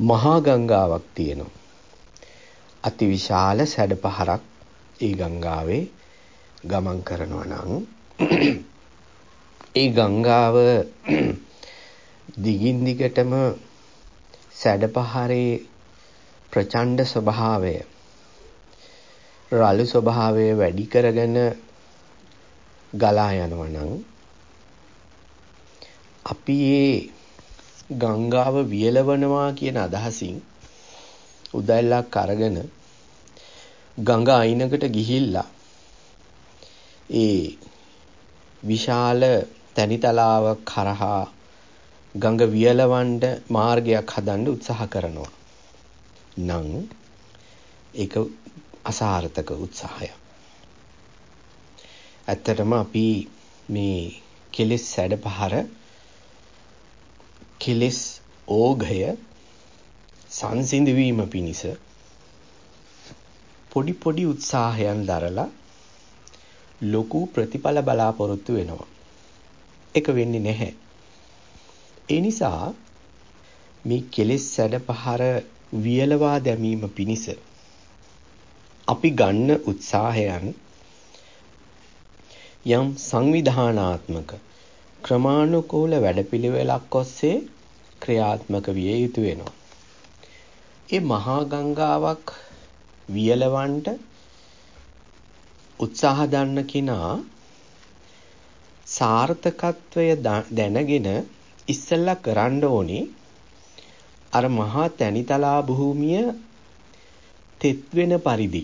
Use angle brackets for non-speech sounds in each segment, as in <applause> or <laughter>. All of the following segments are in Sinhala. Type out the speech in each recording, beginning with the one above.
මහා ගංගාවක් තියෙනවා. අතිවිශාල සැඩපහරක් ඒ ගංගාවේ ගමන් කරනවා නම් ඒ ගංගාව දිගින් දිගටම සැඩපහරේ ප්‍රචණ්ඩ ස්වභාවය රළු ස්වභාවය වැඩි කරගෙන ගලා යනවා නම් අපි ඒ ගංගාව වියලවනවා කියන අදහසින් උදැල්ලක් අරගෙන ගඟ අයිනකට ගිහිල්ලා ඒ විශාල තැනිතලාවක් කරහා ගඟ වියලවන්න මාර්ගයක් හදන්න උත්සාහ කරනවා. නම් ඒක අසාර්ථක උත්සාහයක්. ඇත්තටම අපි මේ කෙලෙස් සැඩපහර කෙලෙස් ඕඝය සංසිඳවීම පිණිස පොඩි පොඩි උත්සාහයන් දරලා ලොකු ප්‍රතිඵල බලාපොරොත්තු වෙනවා. ඒක වෙන්නේ නැහැ. ඒ නිසා මේ කෙලෙස් සැඩපහර වියලවා දැමීම පිණිස අපි ගන්න උත්සාහයන් යම් සංවිධානාත්මක ක්‍රමානුකූල වැඩපිළිවෙලක් ඔස්සේ ක්‍රියාත්මක විය යුතු වෙනවා. ඒ මහා ගංගාවක් වියලවන්න උත්සාහ දන්න කෙනා සාර්ථකත්වය දැනගෙන ඉස්සෙල්ලා කරන්න ඕනේ අර මහා තැනිතලා භූමිය තෙත් වෙන පරිදි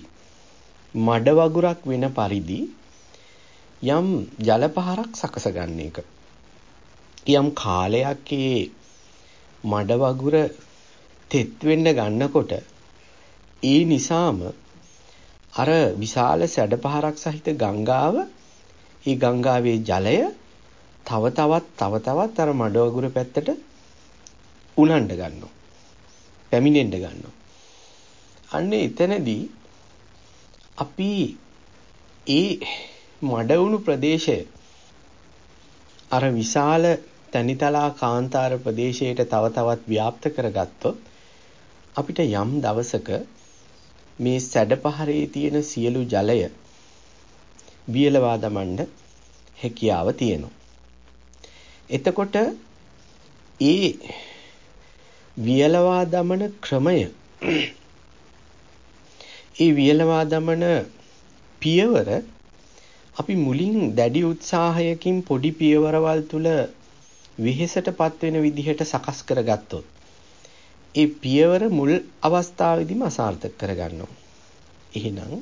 මඩ වගුරක් වෙන පරිදි යම් ජල පහරක් සකස ගන්න එක. යම් කාලයක් ඒ මඩ වගුර තෙත් වෙන්න ගන්නකොට ඒ නිසාම අර විශාල සැඩපහරක් සහිත ගංගාව ඒ ගංගාවේ ජලය තව තවත් තව තවත් අර මඩ වගුර පැත්තට උනන්න ගන්නවා. පැමිණෙන්න ගන්නවා. අන්න එතනදී අපි ඒ මඩ වුණු ප්‍රදේශය අර විශාල තනිතලා කාන්තාර ප්‍රදේශයට තව තවත් ව්‍යාප්ත කරගත්තොත් අපිට යම් දවසක මේ සැඩපහරේ තියෙන සියලු ජලය වියලවා දමන්න හැකියාව තියෙනවා. එතකොට ඒ වියලවා දමන ක්‍රමය <clears throat> ඒ වියලවා දමන පියවර අපි මුලින් දැඩි උත්සාහයකින් පොඩි පියවරවල් තුල විහෙසටපත් වෙන විදිහට සකස් කරගත්තොත් ඒ පියවර මුල් අවස්ථාවේදීම අසාර්ථක කරගන්නවා. එහෙනම්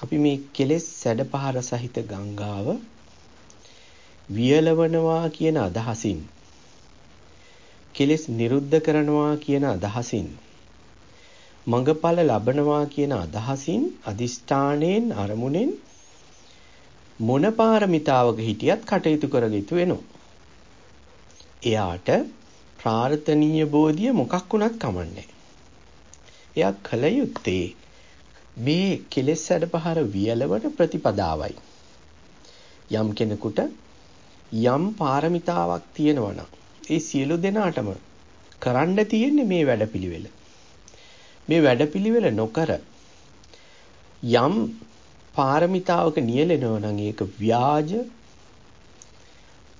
අපි මේ කෙලෙස් සැඩපහර සහිත ගංගාව වියලවනවා කියන අදහසින් කෙලෙස් නිරුද්ධ කරනවා කියන අදහසින් මඟඵල ලබනවා කියන අදහසින් අදිෂ්ඨාණයෙන් අරමුණෙන් මොන පාරමිතාවක හිටියත් කටයුතු කරගිතු වෙනවා. එයාට ප්‍රාර්ථනීය බෝධිය මොකක් වුණත් කමන්නේ. එයා කල යුත්තේ මේ කෙලෙස් සැඩපහර වියලවන ප්‍රතිපදාවයි. යම් කෙනෙකුට යම් පාරමිතාවක් තියෙනවා නම් ඒ සියලු දෙනාටම කරන්න තියෙන්නේ මේ වැඩපිළිවෙල. මේ වැඩපිළිවෙල නොකර යම් පාරමිතාවක නියැලෙනවා නම් ඒක ව්‍යාජ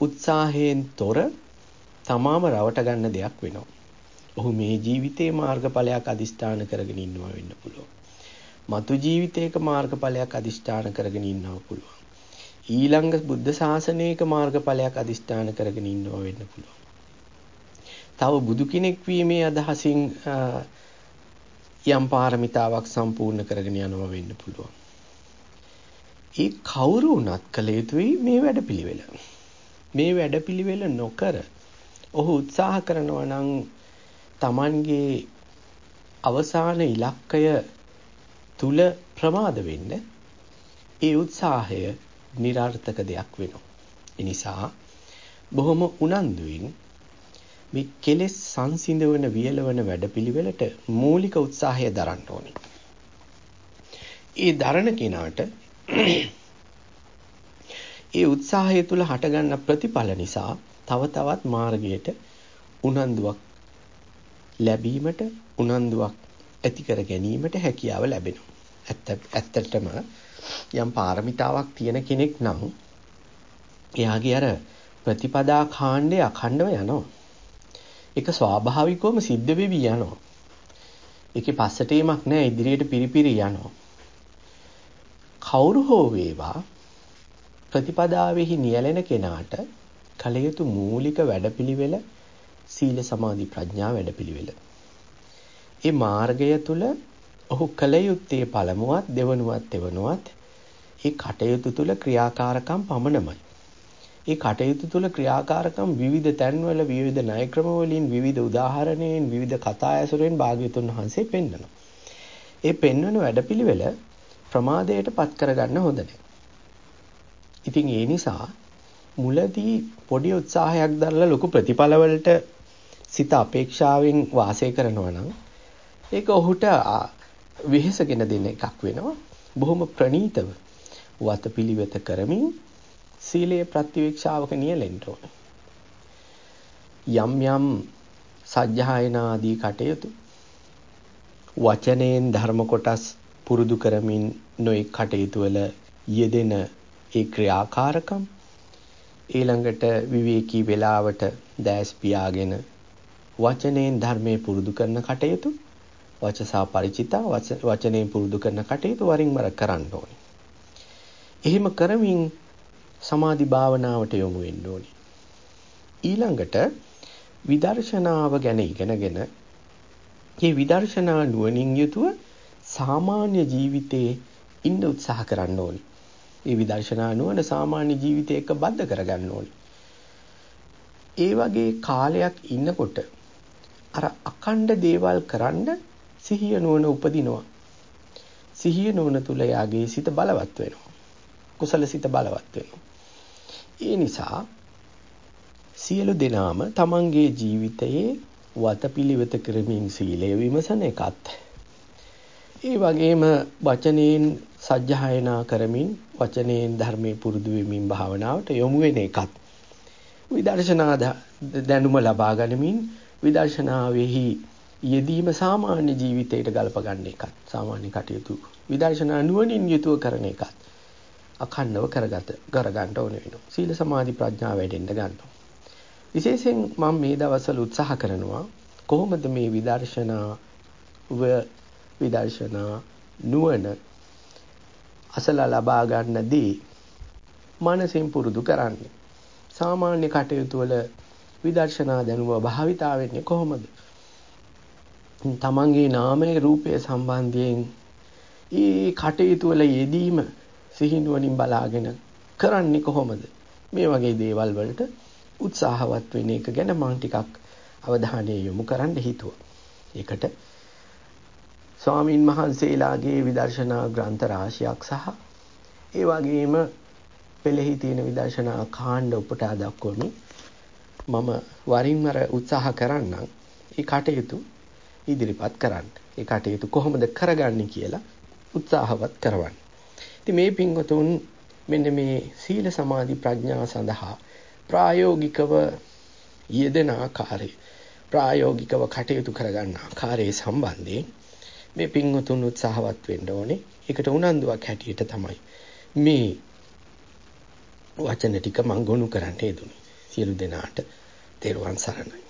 උත්සාහයෙන් තොර තමාම රවට ගන්න දෙයක් වෙනවා. ඔහු මේ ජීවිතේ මාර්ගඵලයක් අදිෂ්ඨාන කරගෙන ඉන්නවා වෙන්න පුළුවන්. මතු ජීවිතයක මාර්ගඵලයක් අදිෂ්ඨාන කරගෙන ඉන්නවා පුළුවන්. ඊළඟ බුද්ධ ශාසනයක මාර්ගඵලයක් අදිෂ්ඨාන කරගෙන ඉන්නවා වෙන්න පුළුවන්. තව බුදු කෙනෙක් වීමේ අදහසින් යම් පාරමිතාවක් සම්පූර්ණ කරගෙන යනවා වෙන්න පුළුවන්. ඒ කවුරු වුණත් කළ යුතුයි මේ වැඩපිළිවෙල. මේ වැඩපිළිවෙල නොකර ඔහු උත්සාහ කරනවා නම් Tamanගේ අවසාන ඉලක්කය තුල ප්‍රමාද වෙන්න ඒ උත්සාහය નિરර්ථක දෙයක් වෙනවා. ඒ නිසා බොහොම උනන්දුවෙන් මේ කෙලෙස් සංසිඳවන වියලවන වැඩපිළිවෙලට මූලික උත්සාහය දරන්න ඕනේ. ඒ දරණ කෙනාට ඒ උත්සාහය තුල හටගන්න ප්‍රතිඵල නිසා තව තවත් මාර්ගයට උනන්දුවක් ලැබීමට උනන්දුවක් ඇති කර ගැනීමට හැකියාව ලැබෙනවා. ඇත්ත ඇත්තටම යම් පාරමිතාවක් තියෙන කෙනෙක් නම් එයාගේ අර ප්‍රතිපදා කාණ්ඩය අඛණ්ඩව යනවා. ඒක ස්වාභාවිකවම සිද්ධ වෙවි යනවා. ඒකේ පස්සට එීමක් නැහැ ඉදිරියට පිරිපිරි යනවා. කවුරු හෝ වේවා ප්‍රතිපදාවෙහි නියැලෙන කෙනාට කල යුතු මූලික වැඩපිළිවෙල සීල සමාධි ප්‍රඥා වැඩපිළිවෙල. ඒ මාර්ගය තුල ඔහු කල යුත්තේ පළමුවත් දෙවනුවත් තෙවනුවත් ඒ කටයුතු තුල ක්‍රියාකාරකම් පමණමයි. ඒ කටයුතු තුළ ක්‍රියාකාරකම් විවිධ තැන්වල විවිධ ණය ක්‍රම වලින් විවිධ උදාහරණයෙන් විවිධ කතා ඇසුරෙන් භාග්‍යතුන් වහන්සේ පෙන්වනවා. ඒ පෙන්වන වැඩපිළිවෙල ප්‍රමාදයට පත් කරගන්න හොඳ ඉතින් ඒ නිසා මුලදී පොඩි උත්සාහයක් දරලා ලොකු ප්‍රතිඵලවලට සිත අපේක්ෂාවෙන් වාසය කරනවා නම් ඒක ඔහුට වෙහෙසගෙන දෙන එකක් වෙනවා. බොහොම ප්‍රණීතව වතපිලිවෙත කරමින් සීලයේ ප්‍රතිවීක්ෂාවක නියැලෙන්න ඕනේ. යම් යම් සජ්ජායනා ආදී කටයුතු වචනයෙන් ධර්ම කොටස් පුරුදු කරමින් නොඑක් කටයුතු වල යෙදෙන ඒ ක්‍රියාකාරකම් ඊළඟට විවේකී වේලාවට දැස් පියාගෙන වචනයෙන් ධර්මයේ පුරුදු කරන කටයුතු වචසා ಪರಿචිතා වචනයෙන් පුරුදු කරන කටයුතු වරින් වර කරන්න ඕනේ. එහෙම කරමින් සමාධි භාවනාවට යොමු වෙන්න ඕනේ. ඊළඟට විදර්ශනාව ගැන ඉගෙනගෙන මේ විදර්ශනා නුවණින් යුතුව සාමාන්‍ය ජීවිතේ ඉන්න උත්සාහ කරන්න ඕනේ. මේ විදර්ශනා නුවණ සාමාන්‍ය ජීවිතේ එක්ක බද්ධ කරගන්න ඕනේ. ඒ වගේ කාලයක් ඉන්නකොට අර අකණ්ඩ දේවල් කරන්න සිහිය නුවණ උපදිනවා. සිහිය නුවණ තුල යාගේ සිත බලවත් වෙනවා. කුසල සිත බලවත් වෙනවා. ඒ නිසා සියලු දෙනාම තමන්ගේ ජීවිතයේ වතපිලිවෙත කරමින් සීලය විමසන එකත් ඒ වගේම වචනයෙන් සජ්ජායනා කරමින් වචනයෙන් ධර්මයේ පුරුදු වෙමින් භාවනාවට යොමු වෙන එකත් විදර්ශනා දැනුම ලබා ගනිමින් විදර්ශනාවෙහි යෙදීම සාමාන්‍ය ජීවිතයට ගලප ගන්න එකත් සාමාන්‍ය කටයුතු විදර්ශනා නුවණින් යුතුව කරන එකත් අඛණ්ඩව කරගත කරගන්න ඕන වෙනවා. සීල සමාධි ප්‍රඥා වැඩෙන්න ගන්නවා. විශේෂයෙන් මම මේ දවස්වල උත්සාහ කරනවා කොහොමද මේ විදර්ශනාව විදර්ශනා නුවණ අසල ලබා ගන්නදී මනසින් පුරුදු කරන්නේ. සාමාන්‍ය කටයුතු වල විදර්ශනා දැනුම භාවිතා වෙන්නේ කොහොමද? තමන්ගේ නාමයේ රූපය සම්බන්ධයෙන් ඒ කටයුතු වල යෙදීම සිහිනුවණින් බලාගෙන කරන්නේ කොහොමද? මේ වගේ දේවල් වලට උත්සාහවත් වෙන එක ගැන මම ටිකක් අවධානය යොමු කරන්න හිතුවා. ඒකට ස්වාමින් වහන්සේලාගේ විදර්ශනා ග්‍රන්ථ රාශියක් සහ ඒ වගේම පෙළෙහි තියෙන විදර්ශනා කාණ්ඩ උපුටා දක්වමින් මම වරින් වර උත්සාහ කරන්නම් ඒ කටයුතු ඉදිරිපත් කරන්න. ඒ කටයුතු කොහොමද කරගන්නේ කියලා උත්සාහවත් කරවන්න. ඉතින් මේ පින්වතුන් මෙන්න මේ සීල සමාධි ප්‍රඥා සඳහා ප්‍රායෝගිකව යෙදෙන ආකාරය ප්‍රායෝගිකව කටයුතු කරගන්න ආකාරයේ සම්බන්ධයෙන් මේ පින්වතුන් උත්සාහවත් වෙන්න ඕනේ. ඒකට උනන්දුවක් හැටියට තමයි මේ වචන ටික මම ගොනු කරන්න හේතුනේ. සියලු දෙනාට තෙරුවන් සරණයි.